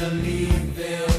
believe leave them